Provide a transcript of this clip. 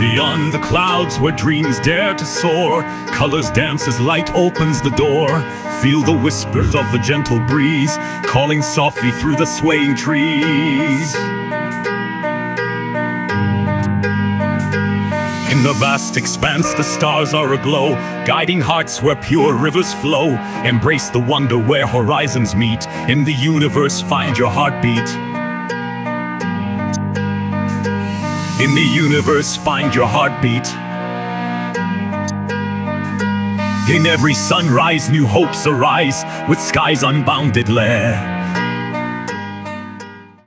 Beyond the clouds where dreams dare to soar, colors dance as light opens the door. Feel the whispers of the gentle breeze, calling softly through the swaying trees. In the vast expanse, the stars are aglow, guiding hearts where pure rivers flow. Embrace the wonder where horizons meet. In the universe, find your heartbeat. In the universe, find your heartbeat. In every sunrise, new hopes arise with sky's unbounded lair.